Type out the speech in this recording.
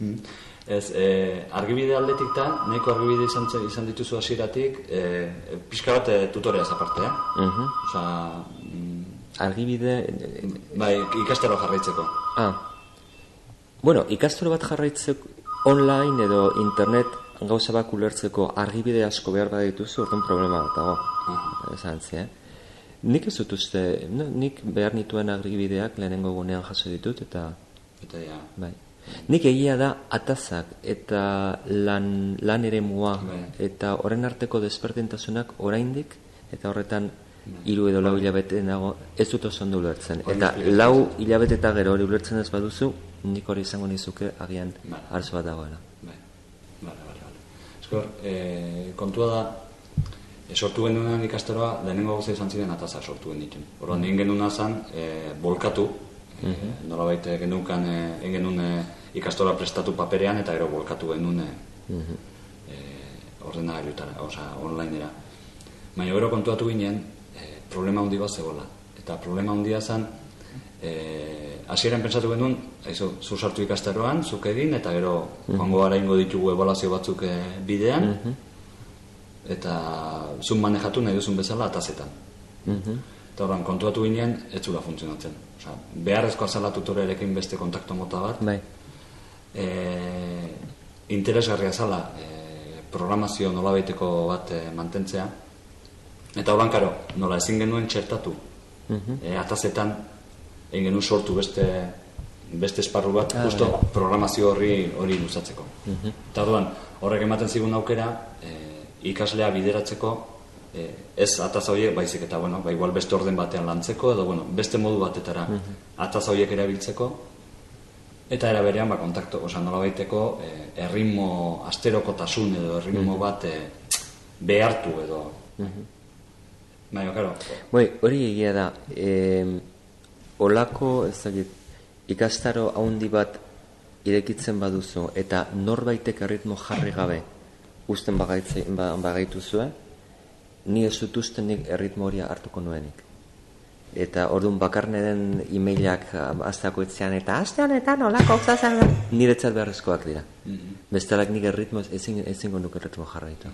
Mm. Ez, e, argibide aldetik da, nahiko argibide izan, izan dituzu hasieratik, e, pixka bat e, tutoreaz aparte, eh? Mhm. Osa, mm, Argibide... eh, bai, ikastaro jarraitzeko. Ah. Bueno, ikastoro bat jarraitzeko online edo internet gauza bak ulertzeko argibide asko behar badituzu, orduan problema bat dago. Esan zi, eh? Nik ez dut uste, no, nik behar nituen argibideak lehenengo gunean jaso ditut, eta Eta ja, bai. Nik egia da atazak eta lan, lan ere mua Bai. eta horren arteko desberdintasunak oraindik eta horretan hiru edo lau hilabete nago ez dut oso ondo ulertzen. Eta lau hilabete eta gero hori ulertzen ez baduzu, nik hori izango nizuke agian Bai. arzo bat dagoela. bai. Bale, bale, bale. Eskor, e, kontua da, e, sortu genuenan ikastaroa, lehenengo gauza izan ziren atazak sortu genituen. Horren, egin genuna zen, e, bolkatu, e, nolabait e, genukan, e, egin genuen ikastora prestatu paperean, eta gero bolkatu genuen e, e, ordenagailutara, osea, onlinera. Baina gero kontuatu ginen, e, problema handi bat zegoela. Eta problema handia zen, e, hasieran pentsatu genuen, aizu, zu sartu ikastaroan, zuk egin, eta gero joango gara ingo ditugu ebaluazio batzuk e, bidean, eta zun manejatu nahi duzun bezala atazetan. Mhm. Eta horren, kontuatu ginen, ez zula funtzionatzen. Osea, beharrezkoa zala tutorearekin beste kontakto mota bat, Bai. e, interesgarria zala e, programazio nolabaiteko bat e, mantentzea. Eta horan, karo, nola ezin genuen txertatu. e, atazetan, egin genuen sortu beste beste esparru bat, Ah, justo bai. programazio horri hori luzatzeko. Eta orduan, horrek ematen zigun aukera, e, ikaslea bideratzeko, e, ez ataza horiek baizik eta, bueno, ba, igual beste orden batean lantzeko, edo, bueno, beste modu batetara ataza horiek erabiltzeko, Eta era berean, ba, kontakto, oza, nola baiteko, e, erritmo, asterokotasun edo erritmo bat e, behartu edo. Baina, karo, Bai, hori egia da. E, olako, ez dakit, ikastaro haundi bat irekitzen baduzu eta norbaitek erritmo jarri gabe usten bagaitze, ba, bagaituzue, ni ez dut nik erritmo hori hartuko nuenik. Eta orduan bakarne den emailak azteako etzean eta aste honetan olako gauza niretzat beharrezkoak dira. Bestalak nik erritmo ezin, ezingo nuke erritmo jarraitu.